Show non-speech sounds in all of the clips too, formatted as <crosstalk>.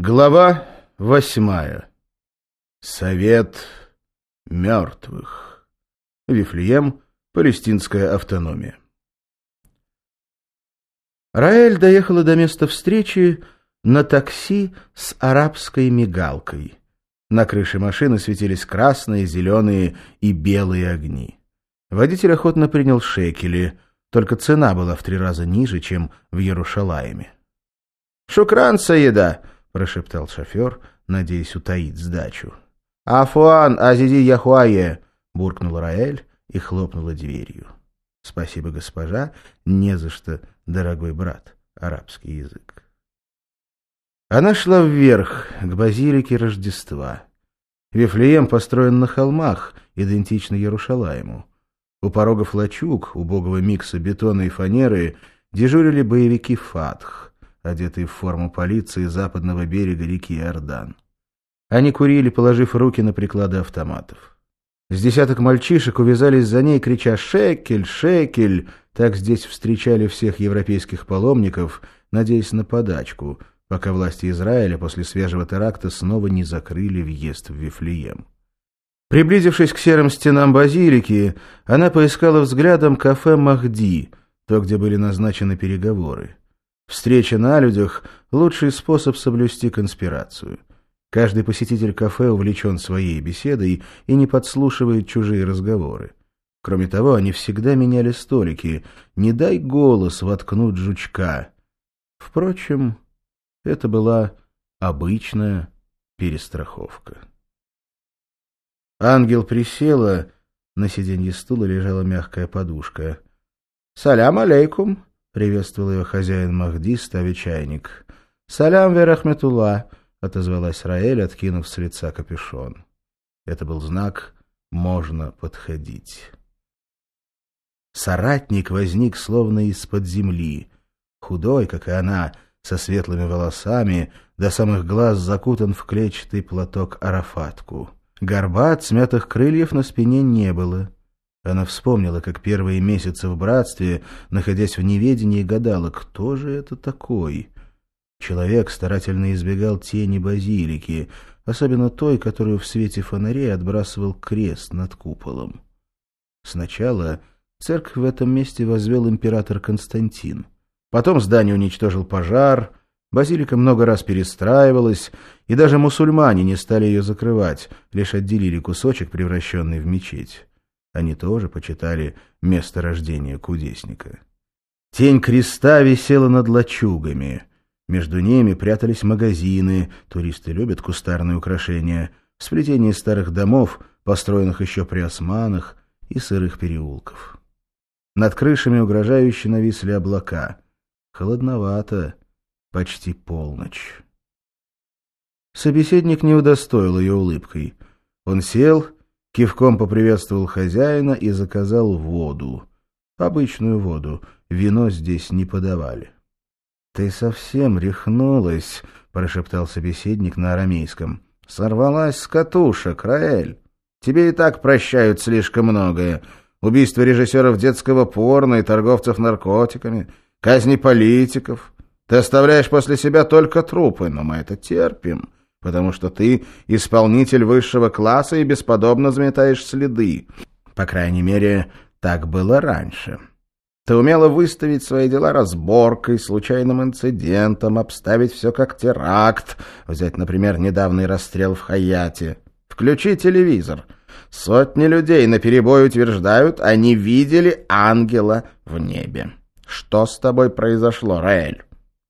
Глава восьмая. Совет мертвых. Вифлеем, палестинская автономия. Раэль доехала до места встречи на такси с арабской мигалкой. На крыше машины светились красные, зеленые и белые огни. Водитель охотно принял шекели, только цена была в три раза ниже, чем в Ярушалаеме. «Шукран, Саеда!» — прошептал шофер, надеясь утаить сдачу. «Афуан, Азизи Яхуае!» — буркнул Раэль и хлопнула дверью. «Спасибо, госпожа, не за что, дорогой брат, арабский язык». Она шла вверх, к базилике Рождества. Вифлеем построен на холмах, идентично Ярушалаему. У порогов лачуг, убогого микса бетона и фанеры, дежурили боевики «Фатх» одетые в форму полиции западного берега реки Иордан. Они курили, положив руки на приклады автоматов. С десяток мальчишек увязались за ней, крича «Шекель! Шекель!» Так здесь встречали всех европейских паломников, надеясь на подачку, пока власти Израиля после свежего теракта снова не закрыли въезд в Вифлеем. Приблизившись к серым стенам базилики, она поискала взглядом кафе «Махди», то, где были назначены переговоры. Встреча на людях — лучший способ соблюсти конспирацию. Каждый посетитель кафе увлечен своей беседой и не подслушивает чужие разговоры. Кроме того, они всегда меняли столики. Не дай голос воткнуть жучка. Впрочем, это была обычная перестраховка. Ангел присела, на сиденье стула лежала мягкая подушка. «Салям алейкум!» — приветствовал ее хозяин Махди, ставя чайник. «Салям, Верахметула!» — отозвалась Раэль, откинув с лица капюшон. Это был знак «можно подходить». Соратник возник словно из-под земли. Худой, как и она, со светлыми волосами, до самых глаз закутан в клетчатый платок арафатку. Горбат смятых крыльев на спине не было. Она вспомнила, как первые месяцы в братстве, находясь в неведении, гадала, кто же это такой. Человек старательно избегал тени базилики, особенно той, которую в свете фонарей отбрасывал крест над куполом. Сначала церковь в этом месте возвел император Константин. Потом здание уничтожил пожар, базилика много раз перестраивалась, и даже мусульмане не стали ее закрывать, лишь отделили кусочек, превращенный в мечеть. Они тоже почитали место рождения кудесника. Тень креста висела над лачугами. Между ними прятались магазины, туристы любят кустарные украшения, сплетение старых домов, построенных еще при османах, и сырых переулков. Над крышами угрожающе нависли облака. Холодновато, почти полночь. Собеседник не удостоил ее улыбкой. Он сел Кивком поприветствовал хозяина и заказал воду. Обычную воду. Вино здесь не подавали. — Ты совсем рехнулась, — прошептал собеседник на арамейском. — Сорвалась с катушек, Раэль. Тебе и так прощают слишком многое. Убийство режиссеров детского порно и торговцев наркотиками, казни политиков. Ты оставляешь после себя только трупы, но мы это терпим потому что ты исполнитель высшего класса и бесподобно заметаешь следы. По крайней мере, так было раньше. Ты умела выставить свои дела разборкой, случайным инцидентом, обставить все как теракт, взять, например, недавний расстрел в Хаяте. Включи телевизор. Сотни людей наперебой утверждают, они видели ангела в небе. Что с тобой произошло, Раэль?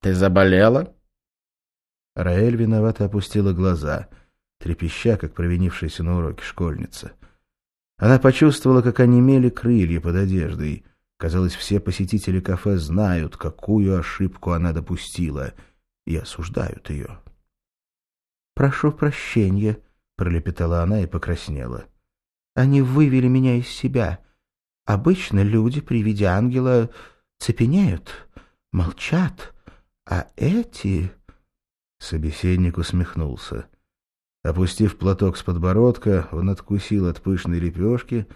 Ты заболела? Раэль виновато опустила глаза, трепеща, как провинившаяся на уроке школьница. Она почувствовала, как онемели крылья под одеждой. Казалось, все посетители кафе знают, какую ошибку она допустила, и осуждают ее. «Прошу прощения», — пролепетала она и покраснела. «Они вывели меня из себя. Обычно люди при виде ангела цепенеют, молчат, а эти...» Собеседник усмехнулся. Опустив платок с подбородка, он откусил от пышной лепешки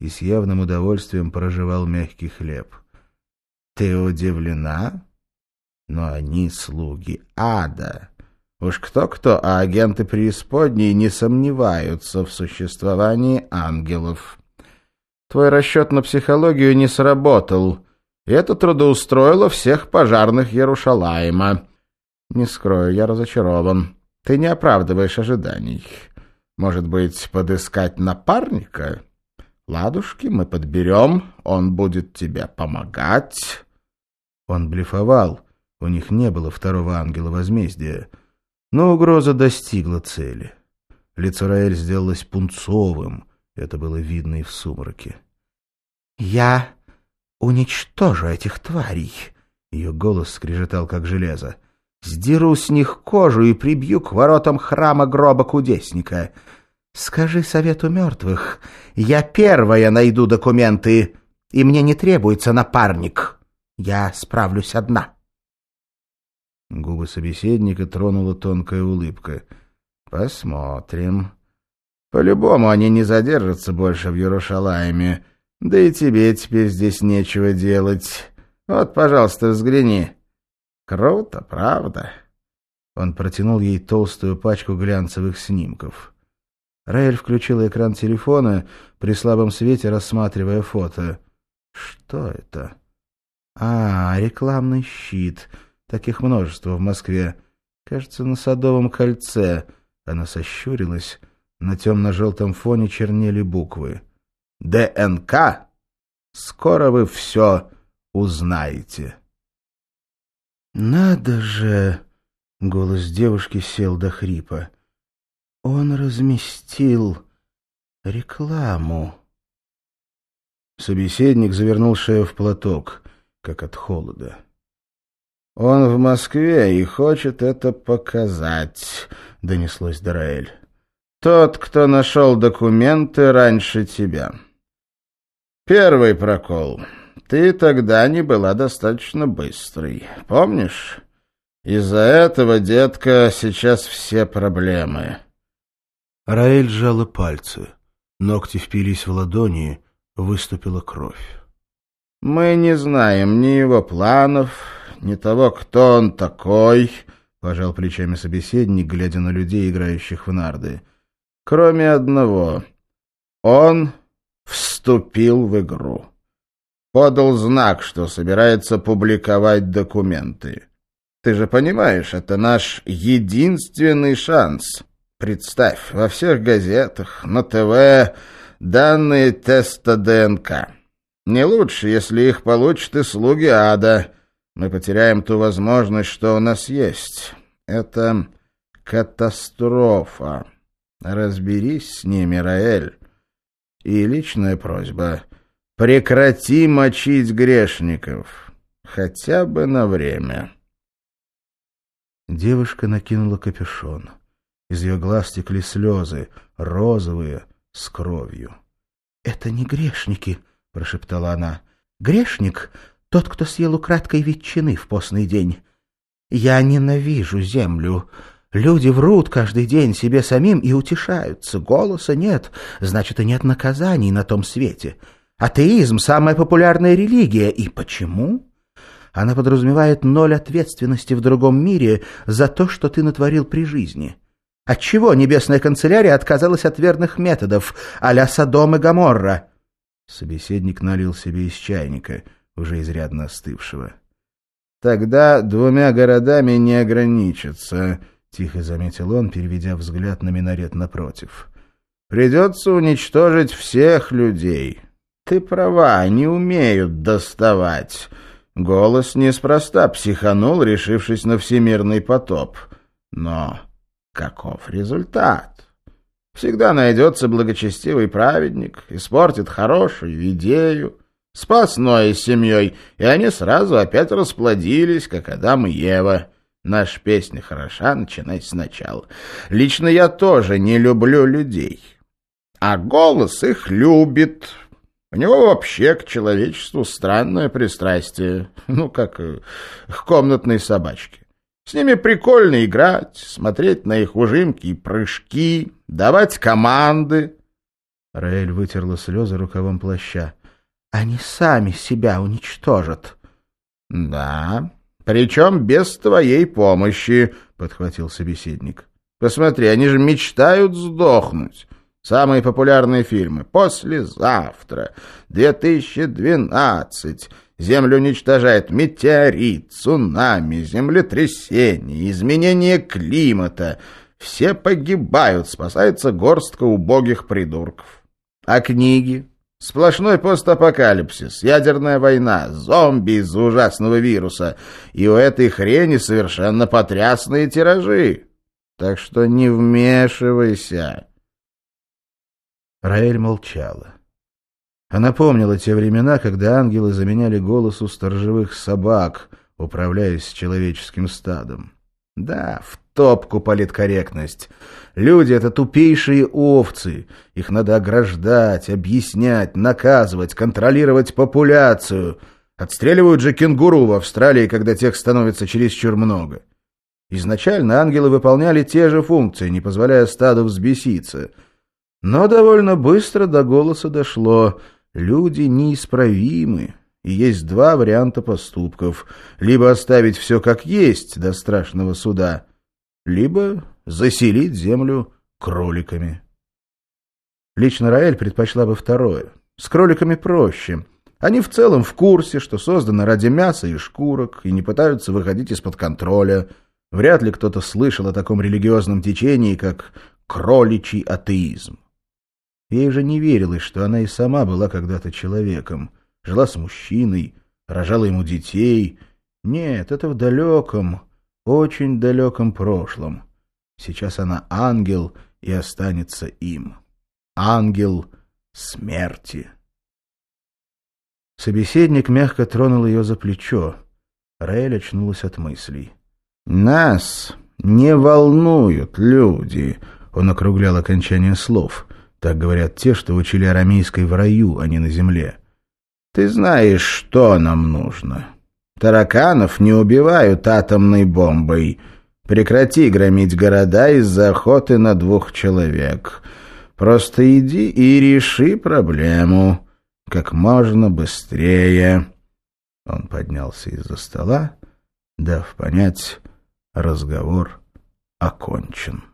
и с явным удовольствием прожевал мягкий хлеб. — Ты удивлена? Но они слуги ада. Уж кто-кто, а агенты преисподней не сомневаются в существовании ангелов. Твой расчет на психологию не сработал, это трудоустроило всех пожарных Ярушалайма. Не скрою, я разочарован. Ты не оправдываешь ожиданий. Может быть, подыскать напарника? Ладушки мы подберем, он будет тебе помогать. Он блефовал, у них не было второго ангела возмездия. Но угроза достигла цели. Лицо Раэль сделалось пунцовым, это было видно и в сумраке. «Я уничтожу этих тварей!» Ее голос скрежетал, как железо. Сдеру с них кожу и прибью к воротам храма гроба кудесника. Скажи совету мертвых, я первая найду документы, и мне не требуется напарник. Я справлюсь одна. Губы собеседника тронула тонкая улыбка. Посмотрим. По-любому они не задержатся больше в Ярушалайме. Да и тебе теперь здесь нечего делать. Вот, пожалуйста, взгляни. Круто, правда?» Он протянул ей толстую пачку глянцевых снимков. Раэль включила экран телефона, при слабом свете рассматривая фото. «Что это?» «А, рекламный щит. Таких множество в Москве. Кажется, на Садовом кольце». Она сощурилась. На темно-желтом фоне чернели буквы. «ДНК? Скоро вы все узнаете». «Надо же!» — голос девушки сел до хрипа. «Он разместил рекламу». Собеседник завернул шею в платок, как от холода. «Он в Москве и хочет это показать», — донеслось до Раэль. «Тот, кто нашел документы раньше тебя. Первый прокол. Ты тогда не была достаточно быстрой. Помнишь? Из-за этого, детка, сейчас все проблемы. Раэль сжала пальцы. Ногти впились в ладони, выступила кровь. «Мы не знаем ни его планов, ни того, кто он такой», — пожал плечами собеседник, глядя на людей, играющих в нарды. «Кроме одного. Он вступил в игру» подал знак, что собирается публиковать документы. Ты же понимаешь, это наш единственный шанс. Представь, во всех газетах, на ТВ данные теста ДНК. Не лучше, если их получат и слуги ада. Мы потеряем ту возможность, что у нас есть. Это катастрофа. Разберись с ними, Раэль. И личная просьба — Прекрати мочить грешников. Хотя бы на время. Девушка накинула капюшон. Из ее глаз текли слезы, розовые, с кровью. — Это не грешники, — прошептала она. — Грешник — тот, кто съел украдкой ветчины в постный день. Я ненавижу землю. Люди врут каждый день себе самим и утешаются. Голоса нет, значит, и нет наказаний на том свете. — Атеизм – самая популярная религия. И почему? Она подразумевает ноль ответственности в другом мире за то, что ты натворил при жизни. Отчего небесная канцелярия отказалась от верных методов, а-ля Содом и Гоморра? Собеседник налил себе из чайника, уже изрядно остывшего. «Тогда двумя городами не ограничится», — тихо заметил он, переведя взгляд на минарет напротив. «Придется уничтожить всех людей». Ты права, они умеют доставать. Голос неспроста психанул, решившись на всемирный потоп. Но каков результат? Всегда найдется благочестивый праведник, испортит хорошую идею, спас Ноя с семьей, и они сразу опять расплодились, как Адам и Ева. Наша песня хороша, начинай сначала. Лично я тоже не люблю людей. А голос их любит, у него вообще к человечеству странное пристрастие, <laughs> ну, как э, к комнатной собачке. С ними прикольно играть, смотреть на их ужимки и прыжки, давать команды. Раэль вытерла слезы рукавом плаща. Они сами себя уничтожат. Да, причем без твоей помощи, подхватил собеседник. Посмотри, они же мечтают сдохнуть. Самые популярные фильмы. «Послезавтра», «2012», «Землю уничтожает метеорит», «Цунами», «Землетрясение», «Изменение климата». Все погибают, спасается горстка убогих придурков. А книги? Сплошной постапокалипсис, ядерная война, зомби из-за ужасного вируса. И у этой хрени совершенно потрясные тиражи. Так что не вмешивайся. Раэль молчала. Она помнила те времена, когда ангелы заменяли голос у сторожевых собак, управляясь человеческим стадом. Да, в топку политкорректность. Люди — это тупейшие овцы. Их надо ограждать, объяснять, наказывать, контролировать популяцию. Отстреливают же кенгуру в Австралии, когда тех становится чересчур много. Изначально ангелы выполняли те же функции, не позволяя стаду взбеситься — но довольно быстро до голоса дошло. Люди неисправимы, и есть два варианта поступков. Либо оставить все как есть до страшного суда, либо заселить землю кроликами. Лично Раэль предпочла бы второе. С кроликами проще. Они в целом в курсе, что созданы ради мяса и шкурок, и не пытаются выходить из-под контроля. Вряд ли кто-то слышал о таком религиозном течении, как кроличий атеизм. Ей же не верилось, что она и сама была когда-то человеком, жила с мужчиной, рожала ему детей. Нет, это в далеком, очень далеком прошлом. Сейчас она ангел и останется им. Ангел смерти. Собеседник мягко тронул ее за плечо. Раэль очнулась от мыслей. «Нас не волнуют люди», — он округлял окончание слов — так говорят те, что учили арамейской в раю, а не на земле. Ты знаешь, что нам нужно. Тараканов не убивают атомной бомбой. Прекрати громить города из-за охоты на двух человек. Просто иди и реши проблему как можно быстрее. Он поднялся из-за стола, дав понять, разговор окончен.